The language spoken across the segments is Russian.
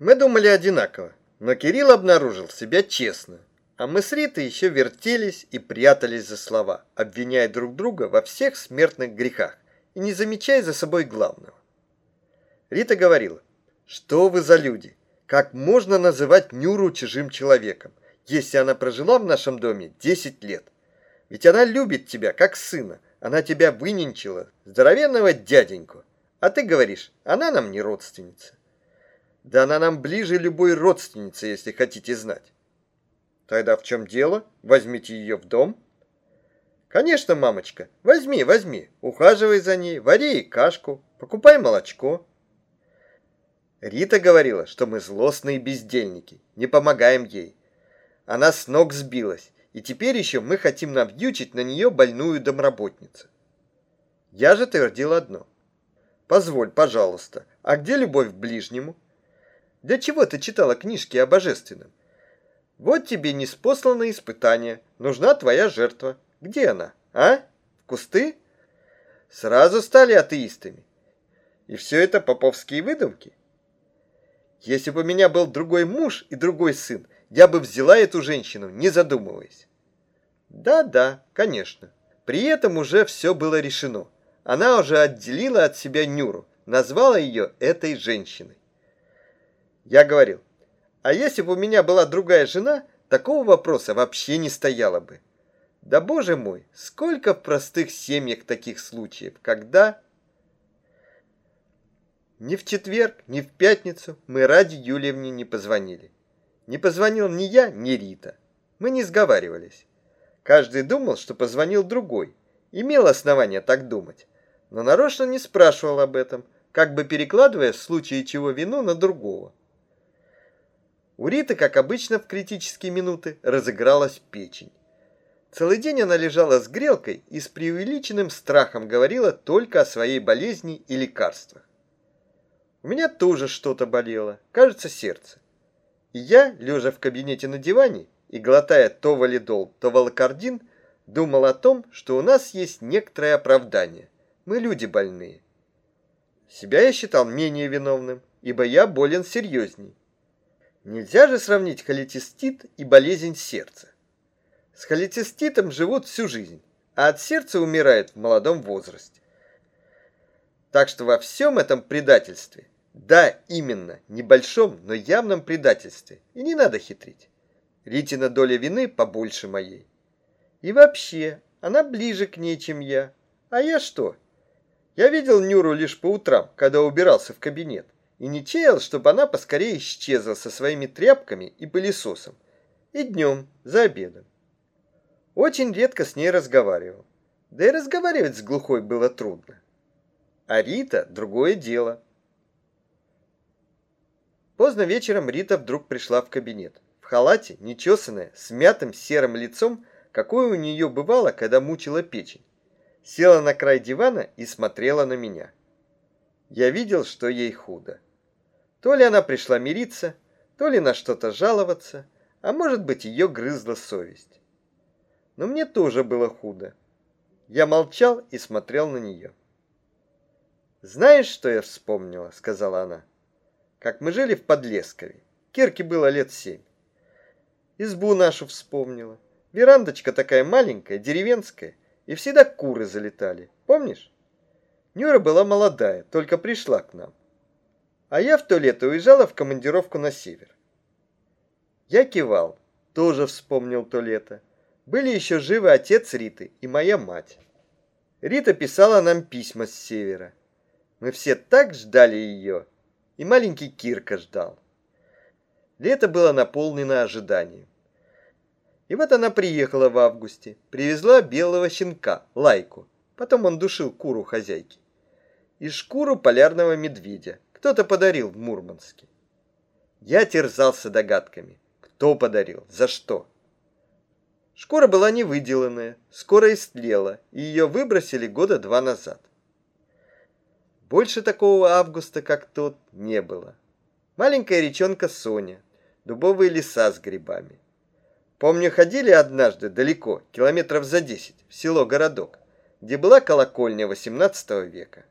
Мы думали одинаково, но Кирилл обнаружил себя честно. А мы с Ритой еще вертелись и прятались за слова, обвиняя друг друга во всех смертных грехах и не замечая за собой главного. Рита говорила, что вы за люди? Как можно называть Нюру чужим человеком, если она прожила в нашем доме 10 лет? Ведь она любит тебя, как сына. Она тебя выненчила, здоровенного дяденьку. А ты говоришь, она нам не родственница. Да она нам ближе любой родственницы, если хотите знать. Тогда в чем дело? Возьмите ее в дом. Конечно, мамочка, возьми, возьми. Ухаживай за ней, вари ей кашку, покупай молочко. Рита говорила, что мы злостные бездельники, не помогаем ей. Она с ног сбилась, и теперь еще мы хотим навьючить на нее больную домработницу. Я же твердил одно. Позволь, пожалуйста, а где любовь к ближнему? Для чего ты читала книжки о божественном? Вот тебе неспосланное испытание. Нужна твоя жертва. Где она? А? В кусты? Сразу стали атеистами. И все это поповские выдумки? Если бы у меня был другой муж и другой сын, я бы взяла эту женщину, не задумываясь. Да-да, конечно. При этом уже все было решено. Она уже отделила от себя Нюру, назвала ее этой женщиной. Я говорил, а если бы у меня была другая жена, такого вопроса вообще не стояло бы. Да боже мой, сколько в простых семьях таких случаев, когда... Ни в четверг, ни в пятницу мы ради Юльевне не позвонили. Не позвонил ни я, ни Рита. Мы не сговаривались. Каждый думал, что позвонил другой. Имел основания так думать. Но нарочно не спрашивал об этом, как бы перекладывая в случае чего вину на другого. У Риты, как обычно в критические минуты, разыгралась печень. Целый день она лежала с грелкой и с преувеличенным страхом говорила только о своей болезни и лекарствах. У меня тоже что-то болело, кажется, сердце. И я, лежа в кабинете на диване и глотая то валидол, то волокордин, думал о том, что у нас есть некоторое оправдание. Мы люди больные. Себя я считал менее виновным, ибо я болен серьезней. Нельзя же сравнить холецистит и болезнь сердца. С холециститом живут всю жизнь, а от сердца умирают в молодом возрасте. Так что во всем этом предательстве, да, именно, небольшом, но явном предательстве, и не надо хитрить. Ритина доля вины побольше моей. И вообще, она ближе к ней, чем я. А я что? Я видел Нюру лишь по утрам, когда убирался в кабинет и не чаял, чтобы она поскорее исчезла со своими тряпками и пылесосом. И днем, за обедом. Очень редко с ней разговаривал. Да и разговаривать с глухой было трудно. А Рита – другое дело. Поздно вечером Рита вдруг пришла в кабинет. В халате, нечесанная, с мятым серым лицом, какое у нее бывало, когда мучила печень. Села на край дивана и смотрела на меня. Я видел, что ей худо. То ли она пришла мириться, то ли на что-то жаловаться, а может быть, ее грызла совесть. Но мне тоже было худо. Я молчал и смотрел на нее. «Знаешь, что я вспомнила?» — сказала она. «Как мы жили в Подлескове. Кирке было лет семь. Избу нашу вспомнила. Верандочка такая маленькая, деревенская, и всегда куры залетали. Помнишь? Нюра была молодая, только пришла к нам. А я в то лето уезжала в командировку на север. Я кивал, тоже вспомнил то лето. Были еще живы отец Риты и моя мать. Рита писала нам письма с севера. Мы все так ждали ее, и маленький Кирка ждал. Лето было наполнено ожиданием. И вот она приехала в августе, привезла белого щенка, Лайку. Потом он душил куру хозяйки. И шкуру полярного медведя, кто-то подарил в Мурманске. Я терзался догадками. Кто подарил? За что? Шкура была не выделанная, скоро истлела, и ее выбросили года два назад. Больше такого августа, как тот, не было. Маленькая речонка Соня, дубовые леса с грибами. Помню, ходили однажды далеко, километров за десять, в село-городок, где была колокольня XVIII века.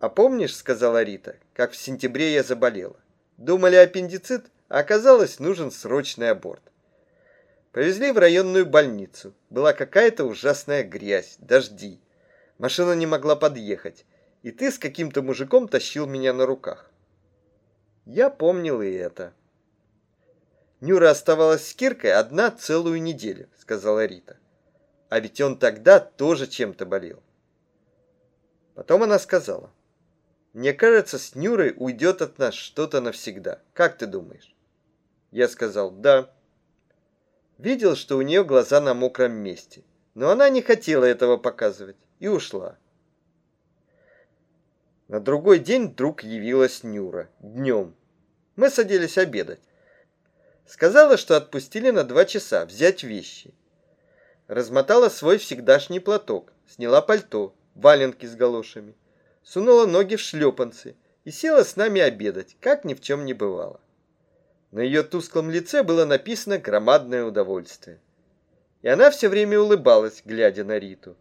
«А помнишь, — сказала Рита, — как в сентябре я заболела? Думали аппендицит, а оказалось нужен срочный аборт. Повезли в районную больницу. Была какая-то ужасная грязь, дожди. Машина не могла подъехать, и ты с каким-то мужиком тащил меня на руках. Я помнил и это. Нюра оставалась с Киркой одна целую неделю, сказала Рита. А ведь он тогда тоже чем-то болел. Потом она сказала, мне кажется, с Нюрой уйдет от нас что-то навсегда. Как ты думаешь? Я сказал, да. Видел, что у нее глаза на мокром месте, но она не хотела этого показывать и ушла. На другой день вдруг явилась Нюра, днем. Мы садились обедать. Сказала, что отпустили на два часа взять вещи. Размотала свой всегдашний платок, сняла пальто, валенки с галошами, сунула ноги в шлепанцы и села с нами обедать, как ни в чем не бывало. На ее тусклом лице было написано громадное удовольствие. И она все время улыбалась, глядя на Риту.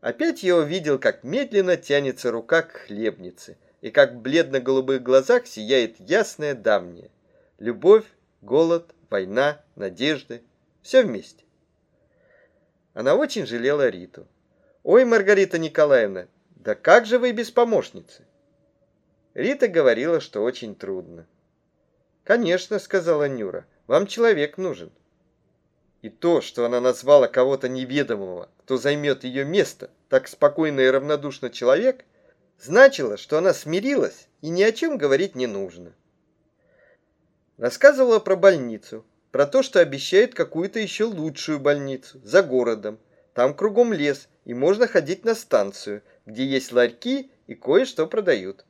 Опять я увидел, как медленно тянется рука к хлебнице, и как в бледно-голубых глазах сияет ясное давнее. Любовь, голод, война, надежды. Все вместе. Она очень жалела Риту. «Ой, Маргарита Николаевна, да как же вы без помощницы?» Рита говорила, что очень трудно. «Конечно», — сказала Нюра, — «вам человек нужен». И то, что она назвала кого-то неведомого, кто займет ее место, так спокойно и равнодушно человек, значило, что она смирилась и ни о чем говорить не нужно. Рассказывала про больницу, про то, что обещает какую-то еще лучшую больницу, за городом. Там кругом лес, и можно ходить на станцию, где есть ларьки и кое-что продают.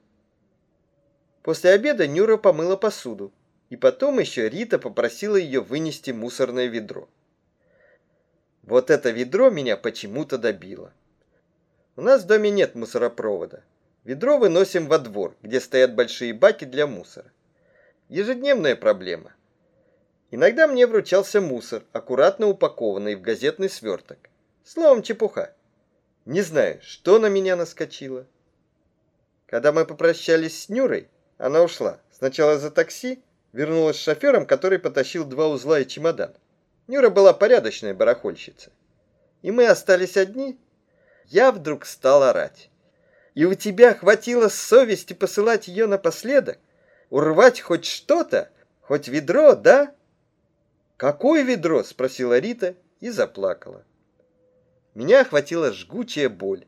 После обеда Нюра помыла посуду, и потом еще Рита попросила ее вынести мусорное ведро. Вот это ведро меня почему-то добило. У нас в доме нет мусоропровода. Ведро выносим во двор, где стоят большие баки для мусора. Ежедневная проблема. Иногда мне вручался мусор, аккуратно упакованный в газетный сверток. Словом, чепуха. Не знаю, что на меня наскочило. Когда мы попрощались с Нюрой, она ушла. Сначала за такси, Вернулась с шофером, который потащил два узла и чемодан. Нюра была порядочная барахольщица. И мы остались одни. Я вдруг стал орать. И у тебя хватило совести посылать ее напоследок? Урвать хоть что-то? Хоть ведро, да? Какое ведро? Спросила Рита и заплакала. Меня охватила жгучая боль.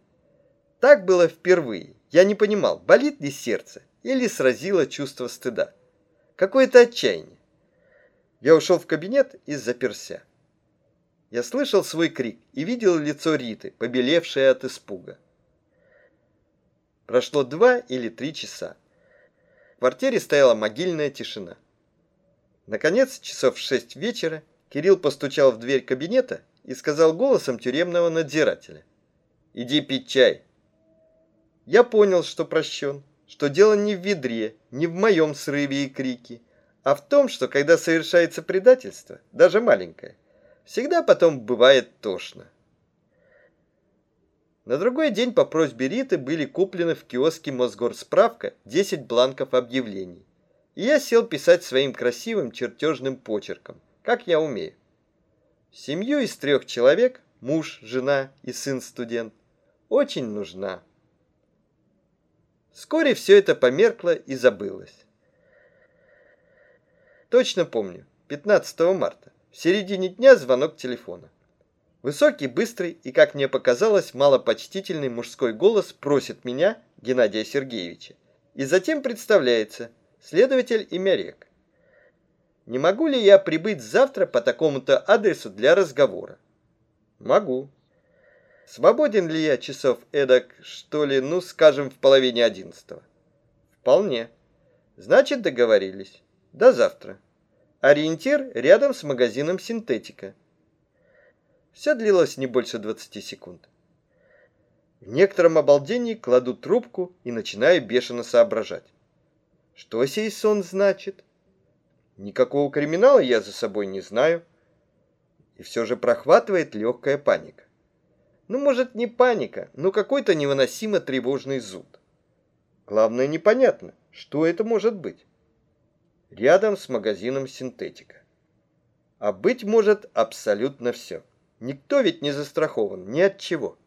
Так было впервые. Я не понимал, болит ли сердце или сразило чувство стыда. Какое-то отчаяние. Я ушел в кабинет и заперся. Я слышал свой крик и видел лицо Риты, побелевшее от испуга. Прошло два или три часа. В квартире стояла могильная тишина. Наконец, часов в шесть вечера, Кирилл постучал в дверь кабинета и сказал голосом тюремного надзирателя. «Иди пить чай». Я понял, что прощен что дело не в ведре, не в моем срыве и крике, а в том, что когда совершается предательство, даже маленькое, всегда потом бывает тошно. На другой день по просьбе Риты были куплены в киоске Мосгорсправка 10 бланков объявлений. И я сел писать своим красивым чертежным почерком, как я умею. Семью из трех человек, муж, жена и сын-студент, очень нужна. Вскоре все это померкло и забылось. Точно помню, 15 марта, в середине дня звонок телефона. Высокий, быстрый и, как мне показалось, малопочтительный мужской голос просит меня, Геннадия Сергеевича, и затем представляется следователь имя Рек. Не могу ли я прибыть завтра по такому-то адресу для разговора? Могу. Свободен ли я часов эдак, что ли, ну, скажем, в половине одиннадцатого? Вполне. Значит, договорились. До завтра. Ориентир рядом с магазином «Синтетика». Все длилось не больше 20 секунд. В некотором обалдении кладу трубку и начинаю бешено соображать. Что сей сон значит? Никакого криминала я за собой не знаю. И все же прохватывает легкая паника. Ну, может, не паника, но какой-то невыносимо тревожный зуд. Главное, непонятно, что это может быть. рядом с магазином синтетика. А быть может абсолютно все. Никто ведь не застрахован ни от чего.